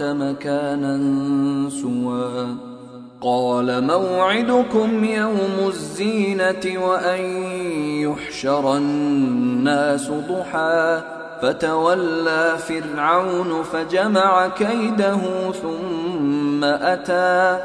انت مكانا سوى. قال موعدكم يوم الزينة وأن يحشر الناس ضحى. فتولى فرعون فجمع كيده ثم أتى.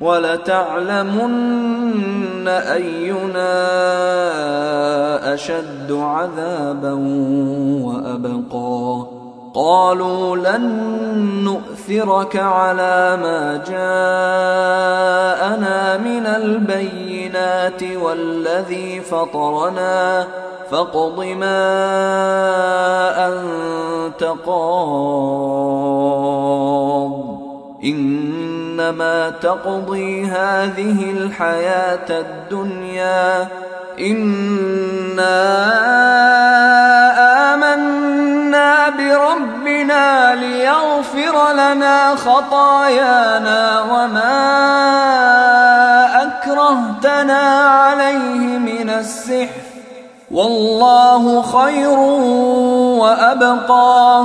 ولتعلمن أينا أشد عذابا وأبقى. قالوا لن نؤثرك على ما جاءنا من البينات والذي فطرنا. فاقض ما أنت قاض. إنما تقضي هذه الحياة الدنيا. إنا آمنا بربنا ليغفر لنا خطايانا وما أكرهتنا عليه من السحر. والله خير وأبقى.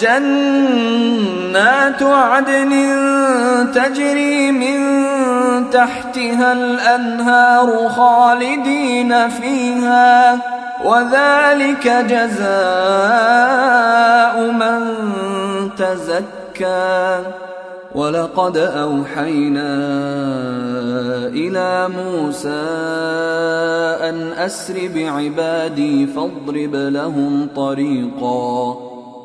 جنات عدن تجري من تحتها الأنهار خالدين فيها وذلك جزاء من تزكى. ولقد أوحينا إلى موسى أن أسر بعبادي فاضرب لهم طريقا.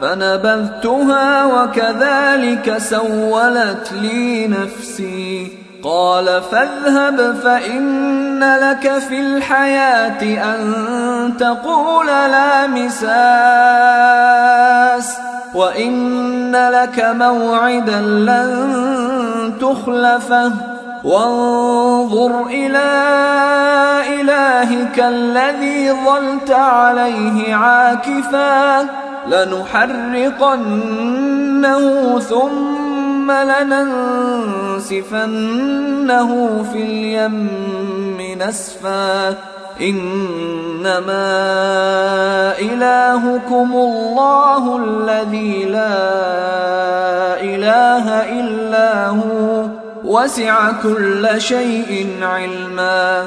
فنبذتها وكذلك سولت لي نفسي. قال فاذهب فإن لك في الحياة أن تقول لا مساس وإن لك موعدا لن تخلفه. وانظر إلى إلهك الذي ظلت عليه عاكفاً. لنحرقنه ثم لننسفنه في اليم نسفا. إنما إلهكم الله الذي لا إله إلا هو. وسع كل شيء علما.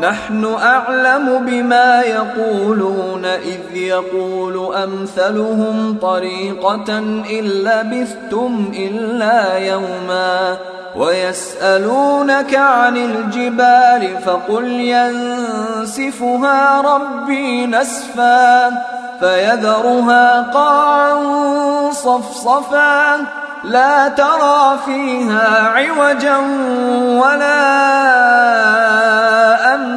نحن أعلم بما يقولون إذ يقول أمثلهم طريقة إن لبثتم إلا يوما ويسألونك عن الجبال فقل ينسفها ربي نسفا فيذرها قاعا صفصفا لا ترى فيها عوجا ولا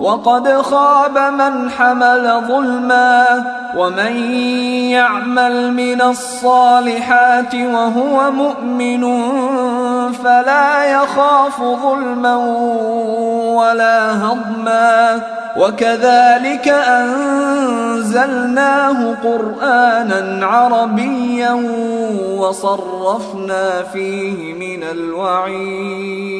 وقد خاب من حمل ظلما ومن يعمل من الصالحات وهو مؤمن فلا يخاف ظلما ولا هضما. وكذلك أنزلناه قرآنا عربيا وصرفنا فيه من الوعيد.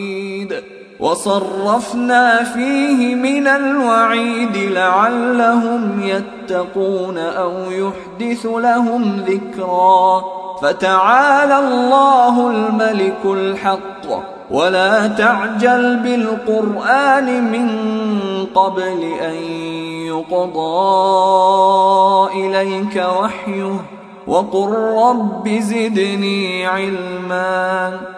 وصرفنا فيه من الوعيد لعلهم يتقون أو يحدث لهم ذكرا. فتعالى الله الملك الحق. ولا تعجل بالقرآن من قبل أن يقضى إليك وحيه. وقل رب زدني علما.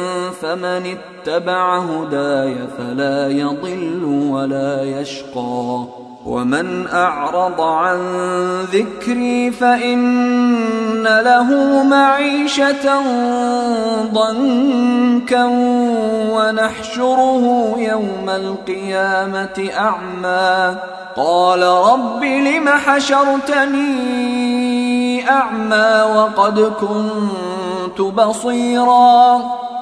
فمن اتبع هداي فلا يضل ولا يشقى. ومن أعرض عن ذكري فإن له معيشة ضنكا ونحشره يوم القيامة أعمى. قال رب لم حشرتني أعمى وقد كنت بصيرا.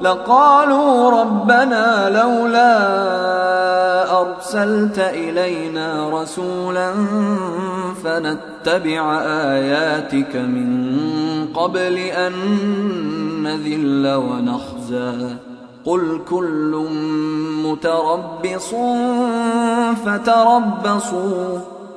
لقالوا ربنا لولا أرسلت إلينا رسولا فنتبع آياتك من قبل أن نذل ونخزى. قل كل متربص فتربصوا.